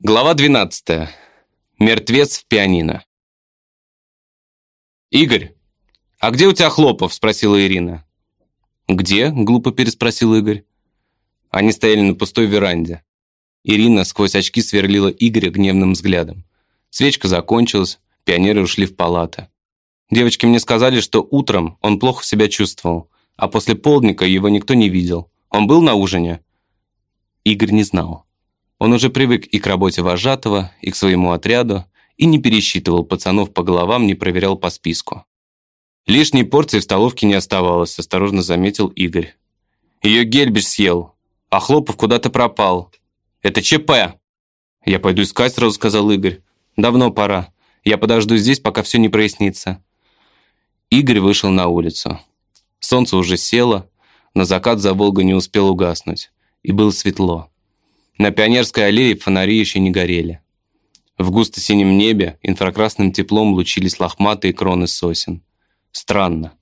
Глава 12. Мертвец в пианино. «Игорь, а где у тебя Хлопов?» – спросила Ирина. «Где?» – глупо переспросил Игорь. Они стояли на пустой веранде. Ирина сквозь очки сверлила Игоря гневным взглядом. Свечка закончилась, пионеры ушли в палаты. Девочки мне сказали, что утром он плохо себя чувствовал, а после полдника его никто не видел. Он был на ужине? Игорь не знал. Он уже привык и к работе вожатого, и к своему отряду, и не пересчитывал пацанов по головам, не проверял по списку. Лишней порции в столовке не оставалось, осторожно заметил Игорь. Ее Гельбиш съел, а Хлопов куда-то пропал. Это ЧП. Я пойду искать, сразу сказал Игорь. Давно пора. Я подожду здесь, пока все не прояснится. Игорь вышел на улицу. Солнце уже село, но закат за Волгой не успел угаснуть, и было светло. На Пионерской аллее фонари еще не горели. В густо-синем небе инфракрасным теплом лучились лохматые кроны сосен. Странно.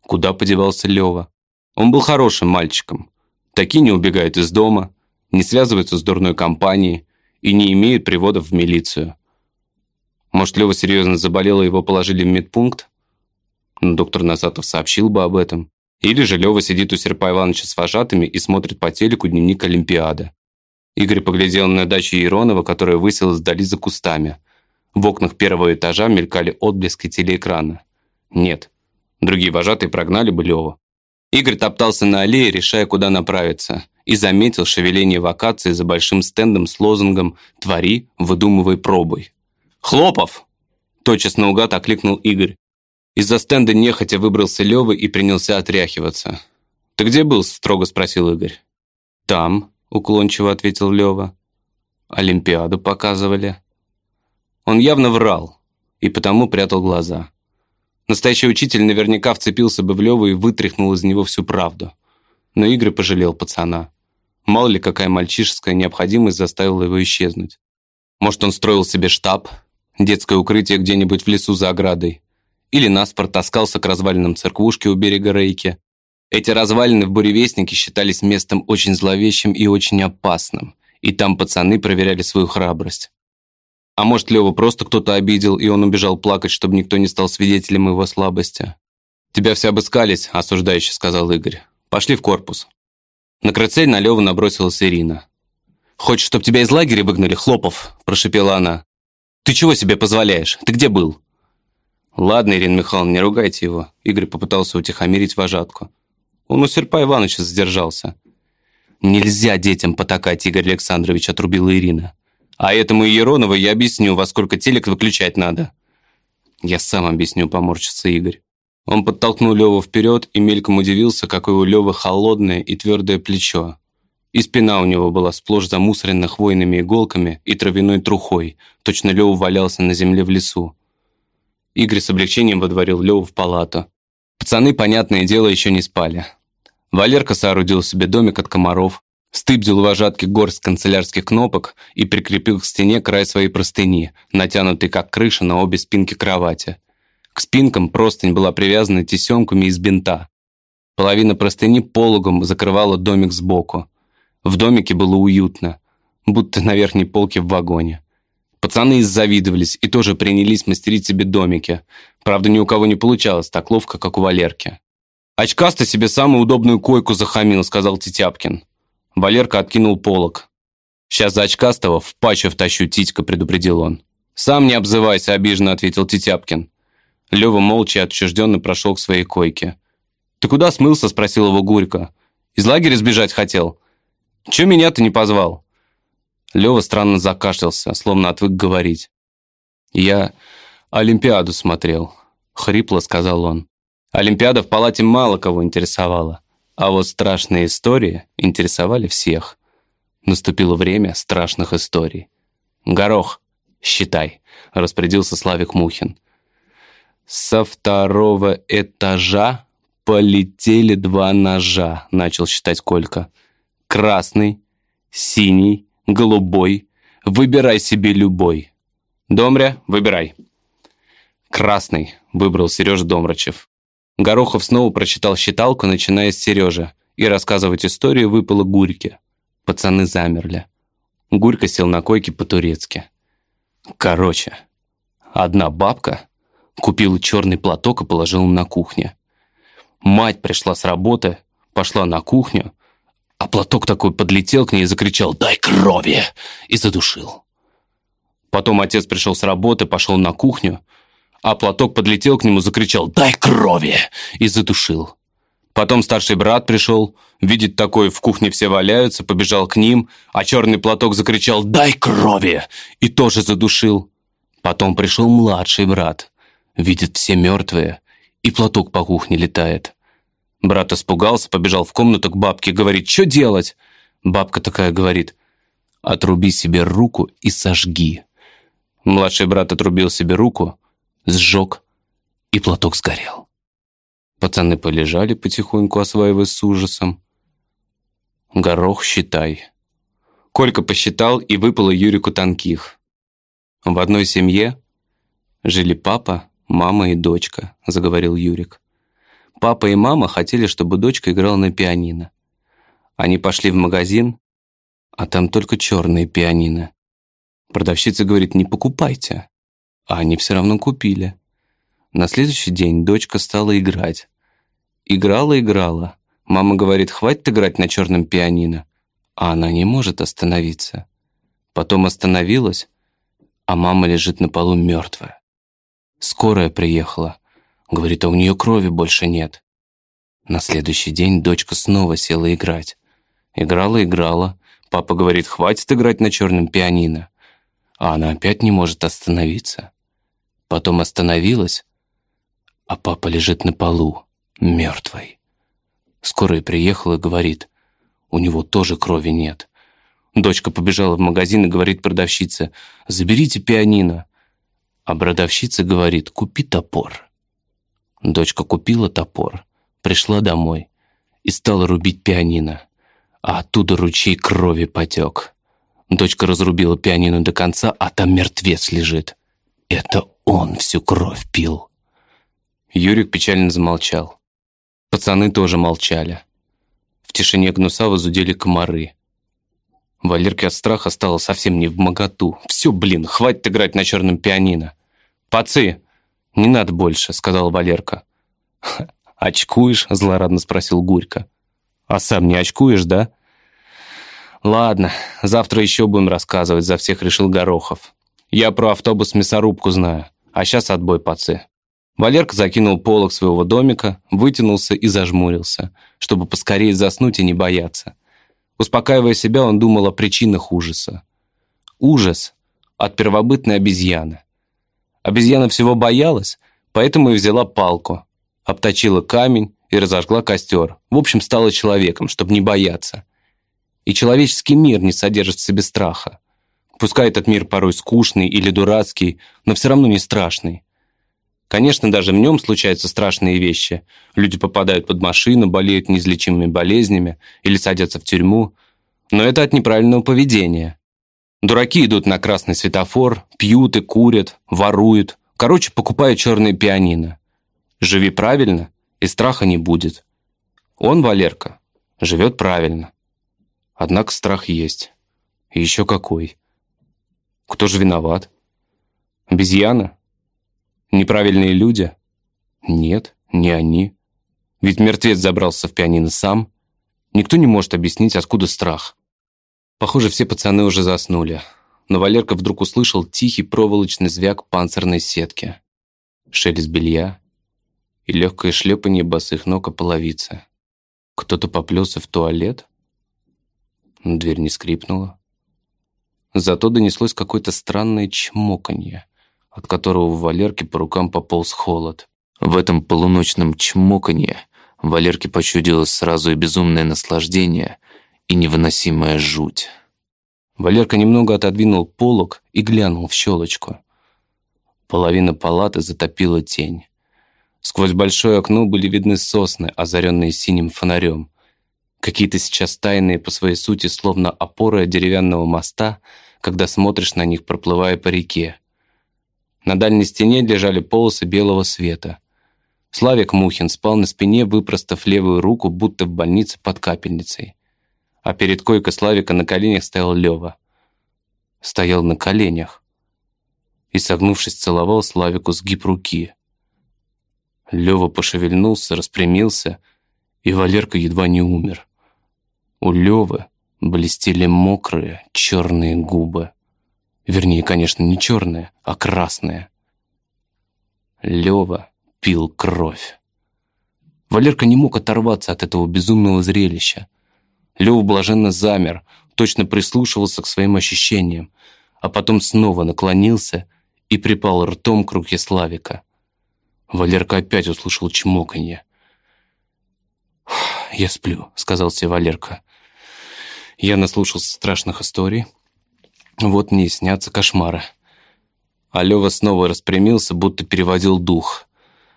Куда подевался Лева? Он был хорошим мальчиком. Такие не убегают из дома, не связываются с дурной компанией и не имеют приводов в милицию. Может, Лева серьезно заболел, и его положили в медпункт? Но доктор Назатов сообщил бы об этом. Или же Лева сидит у Серпа Ивановича с вожатыми и смотрит по телеку дневник Олимпиады. Игорь поглядел на дачу Еронова, которая высилась вдали за кустами. В окнах первого этажа мелькали отблески телеэкрана. Нет, другие вожатые прогнали бы Лёва. Игорь топтался на аллее, решая, куда направиться, и заметил шевеление вакации за большим стендом с лозунгом «Твори, выдумывай, пробуй». «Хлопов!» – тотчас наугад окликнул Игорь. Из-за стенда нехотя выбрался Лёва и принялся отряхиваться. «Ты где был?» – строго спросил Игорь. «Там», уклончиво ответил Лева. Олимпиаду показывали. Он явно врал и потому прятал глаза. Настоящий учитель наверняка вцепился бы в Леву и вытряхнул из него всю правду. Но Игорь пожалел пацана. Мало ли какая мальчишеская необходимость заставила его исчезнуть. Может, он строил себе штаб, детское укрытие где-нибудь в лесу за оградой, или наспор таскался к развалинам церквушки у берега Рейки, эти развалины в Буревестнике считались местом очень зловещим и очень опасным, и там пацаны проверяли свою храбрость. А может, Лёва просто кто-то обидел, и он убежал плакать, чтобы никто не стал свидетелем его слабости? «Тебя все обыскались», – осуждающе сказал Игорь. «Пошли в корпус». На крыцель на Лёву набросилась Ирина. «Хочешь, чтобы тебя из лагеря выгнали, Хлопов?» – прошипела она. «Ты чего себе позволяешь? Ты где был?» «Ладно, Ирина Михайловна, не ругайте его», – Игорь попытался утихомирить вожатку. Он у Серпа Ивановича задержался. «Нельзя детям потакать, Игорь Александрович», — отрубила Ирина. «А этому Еронову я объясню, во сколько телек выключать надо». «Я сам объясню», — поморщится Игорь. Он подтолкнул Леву вперед и мельком удивился, какое у Левы холодное и твердое плечо. И спина у него была сплошь замусорена хвойными иголками и травяной трухой. Точно Лева валялся на земле в лесу. Игорь с облегчением водворил Леву в палату. Пацаны, понятное дело, еще не спали. Валерка соорудил себе домик от комаров, стыбдил вожатки горсть канцелярских кнопок и прикрепил к стене край своей простыни, натянутый как крыша на обе спинки кровати. К спинкам простынь была привязана тесемками из бинта. Половина простыни пологом закрывала домик сбоку. В домике было уютно, будто на верхней полке в вагоне. Пацаны завидовались и тоже принялись мастерить себе домики. Правда, ни у кого не получалось так ловко, как у Валерки. «Очкаста себе самую удобную койку захамил», — сказал Титяпкин. Валерка откинул полок. «Сейчас за очкастого в пачу втащу, Титька», — предупредил он. «Сам не обзывайся», — обиженно ответил Титяпкин. Лёва молча и отчужденно прошел к своей койке. «Ты куда смылся?» — спросил его Гурько. «Из лагеря сбежать хотел?» «Чё меня ты не позвал?» Лёва странно закашлялся, словно отвык говорить. «Я Олимпиаду смотрел», — хрипло сказал он. Олимпиада в палате мало кого интересовала, а вот страшные истории интересовали всех. Наступило время страшных историй. «Горох, считай», — распорядился Славик Мухин. «Со второго этажа полетели два ножа», — начал считать Колька. «Красный, синий, голубой. Выбирай себе любой. Домря, выбирай. Красный, выбрал Сережа Домрачев. Горохов снова прочитал считалку, начиная с Сережи, и рассказывать историю выпало Гурьке. Пацаны замерли. Гурька сел на койке по-турецки. Короче, одна бабка купила черный платок и положила на кухне. Мать пришла с работы, пошла на кухню, а платок такой подлетел к ней и закричал «Дай крови!» и задушил. Потом отец пришел с работы, пошел на кухню, а платок подлетел к нему, закричал «Дай крови!» и задушил. Потом старший брат пришел, видит такое, в кухне все валяются, побежал к ним, а черный платок закричал «Дай крови!» и тоже задушил. Потом пришел младший брат, видит все мертвые, и платок по кухне летает. Брат испугался, побежал в комнату к бабке, говорит «Что делать?» Бабка такая говорит «Отруби себе руку и сожги». Младший брат отрубил себе руку, сжег, и платок сгорел. Пацаны полежали потихоньку, осваиваясь с ужасом. Горох считай. Колька посчитал и выпало Юрику танких. В одной семье жили папа, мама и дочка, заговорил Юрик. Папа и мама хотели, чтобы дочка играла на пианино. Они пошли в магазин, а там только черные пианино. Продавщица говорит, не покупайте. А они все равно купили. На следующий день дочка стала играть. Играла-играла. Мама говорит, хватит играть на черном пианино. А она не может остановиться. Потом остановилась, а мама лежит на полу мертвая. Скорая приехала. Говорит, а у нее крови больше нет. На следующий день дочка снова села играть. Играла-играла. Папа говорит, хватит играть на черном пианино. А она опять не может остановиться. Потом остановилась, а папа лежит на полу, мертвый. Скорая приехала говорит, у него тоже крови нет. Дочка побежала в магазин и говорит продавщице, заберите пианино. А продавщица говорит, купи топор. Дочка купила топор, пришла домой и стала рубить пианино, а оттуда ручей крови потек. Дочка разрубила пианино до конца, а там мертвец лежит. Это он всю кровь пил. Юрик печально замолчал. Пацаны тоже молчали. В тишине Гнусава зудели комары. Валерке от страха стало совсем не в моготу. «Все, блин, хватит играть на черном пианино!» «Пацы, не надо больше», — сказал Валерка. «Очкуешь?» — злорадно спросил Гурька. «А сам не очкуешь, да?» «Ладно, завтра еще будем рассказывать, за всех решил Горохов. Я про автобус-мясорубку знаю, а сейчас отбой, пацы». Валерка закинул полог своего домика, вытянулся и зажмурился, чтобы поскорее заснуть и не бояться. Успокаивая себя, он думал о причинах ужаса. Ужас от первобытной обезьяны. Обезьяна всего боялась, поэтому и взяла палку, обточила камень и разожгла костер. В общем, стала человеком, чтобы не бояться. И человеческий мир не содержит в себе страха. Пускай этот мир порой скучный или дурацкий, но все равно не страшный. Конечно, даже в нем случаются страшные вещи. Люди попадают под машину, болеют неизлечимыми болезнями или садятся в тюрьму. Но это от неправильного поведения. Дураки идут на красный светофор, пьют и курят, воруют. Короче, покупают черные пианино. Живи правильно, и страха не будет. Он, Валерка, живет правильно. Однако страх есть. И еще какой. Кто же виноват? Обезьяна? Неправильные люди? Нет, не они. Ведь мертвец забрался в пианино сам. Никто не может объяснить, откуда страх. Похоже, все пацаны уже заснули. Но Валерка вдруг услышал тихий проволочный звяк панцирной сетки. Шелест белья и легкое шлепанье босых ног о половице. Кто-то поплелся в туалет? Дверь не скрипнула. Зато донеслось какое-то странное чмоканье от которого в Валерке по рукам пополз холод. В этом полуночном чмоканье Валерке почудилось сразу и безумное наслаждение, и невыносимая жуть. Валерка немного отодвинул полог и глянул в щелочку. Половина палаты затопила тень. Сквозь большое окно были видны сосны, озаренные синим фонарем. Какие-то сейчас тайные по своей сути, словно опоры деревянного моста, когда смотришь на них, проплывая по реке. На дальней стене лежали полосы белого света. Славик Мухин спал на спине, выпростав левую руку, будто в больнице под капельницей. А перед койкой Славика на коленях стоял Лева. стоял на коленях и, согнувшись, целовал Славику сгиб руки. Лёва пошевельнулся, распрямился, и Валерка едва не умер. У Лёвы блестели мокрые черные губы. Вернее, конечно, не черные, а красные. Лёва пил кровь. Валерка не мог оторваться от этого безумного зрелища. Лёва блаженно замер, точно прислушивался к своим ощущениям, а потом снова наклонился и припал ртом к руке Славика. Валерка опять услышал чмоканье. «Я сплю», — сказал себе Валерка. «Я наслушался страшных историй. Вот мне и снятся кошмары». А Лёва снова распрямился, будто переводил дух.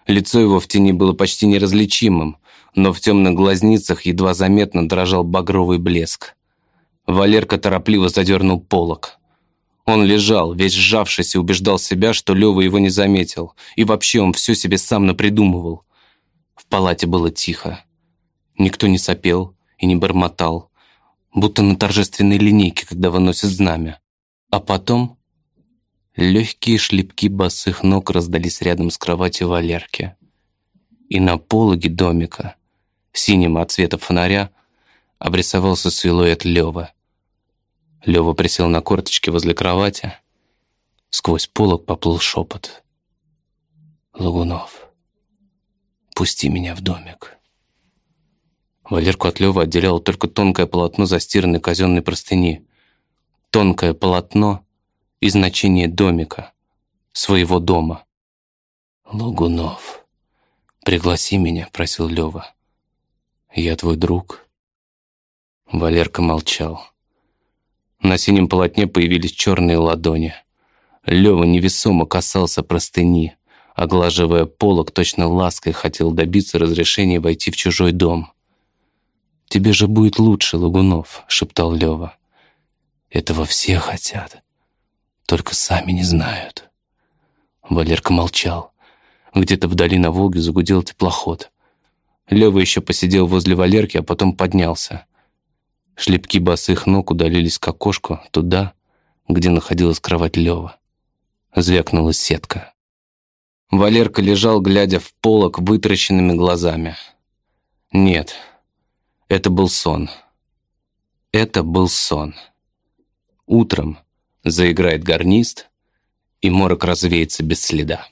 Лицо его в тени было почти неразличимым, но в темных глазницах едва заметно дрожал багровый блеск. Валерка торопливо задернул полог. Он лежал, весь сжавшись, и убеждал себя, что Лёва его не заметил, и вообще он все себе сам напридумывал. В палате было тихо. Никто не сопел и не бормотал, будто на торжественной линейке, когда выносят знамя. А потом легкие шлепки босых ног раздались рядом с кроватью Валерки. И на пологе домика, синим от цвета фонаря, обрисовался силуэт Лёвы. Лёва присел на корточки возле кровати. Сквозь полок поплыл шепот. «Лагунов, пусти меня в домик». Валерку от Лёвы отделяло только тонкое полотно застиранной казенной простыни. Тонкое полотно и значение домика, своего дома. «Лагунов, пригласи меня», — просил Лёва. «Я твой друг». Валерка молчал. На синем полотне появились черные ладони. Лёва невесомо касался простыни, оглаживая полок, точно лаской хотел добиться разрешения войти в чужой дом. «Тебе же будет лучше, Лагунов», — шептал Лёва. «Этого все хотят, только сами не знают». Валерка молчал. Где-то вдали на Волге загудел теплоход. Лёва еще посидел возле Валерки, а потом поднялся. Шлепки босых ног удалились к окошку, туда, где находилась кровать Лёва. Звякнула сетка. Валерка лежал, глядя в полок вытращенными глазами. Нет, это был сон. Это был сон. Утром заиграет гарнист, и морок развеется без следа.